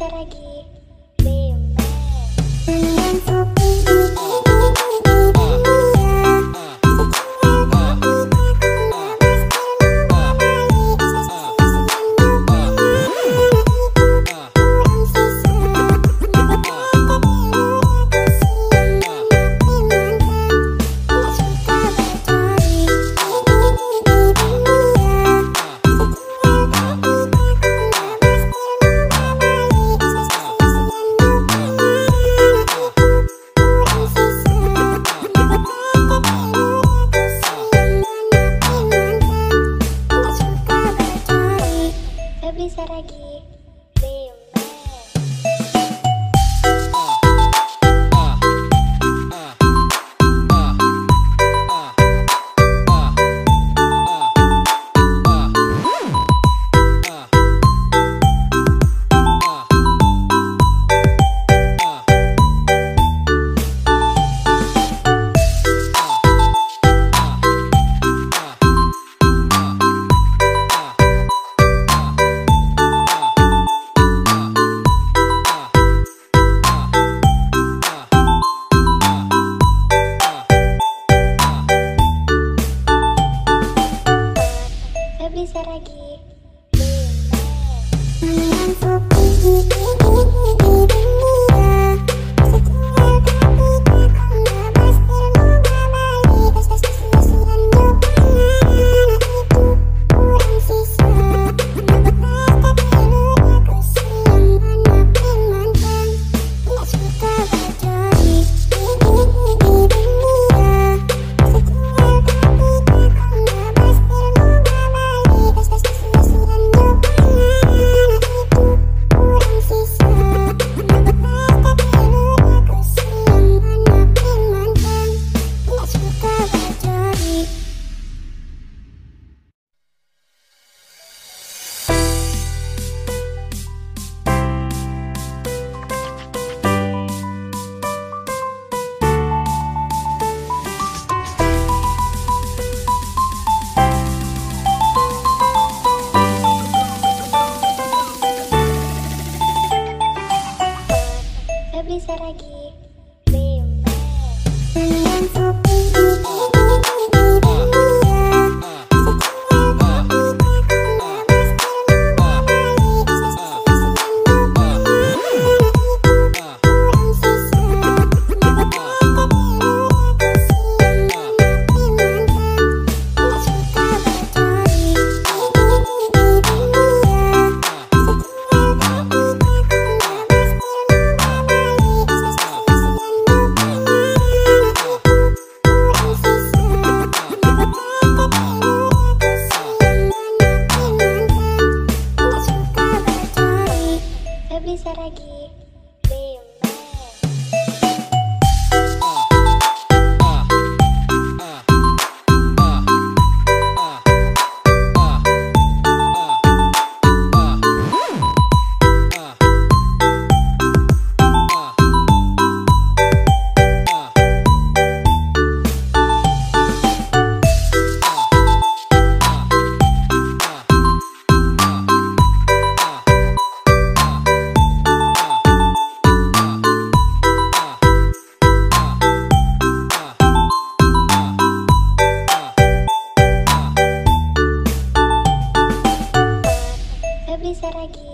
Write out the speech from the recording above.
lagi. fail. Saragi Remix share lagi Lisa lagi.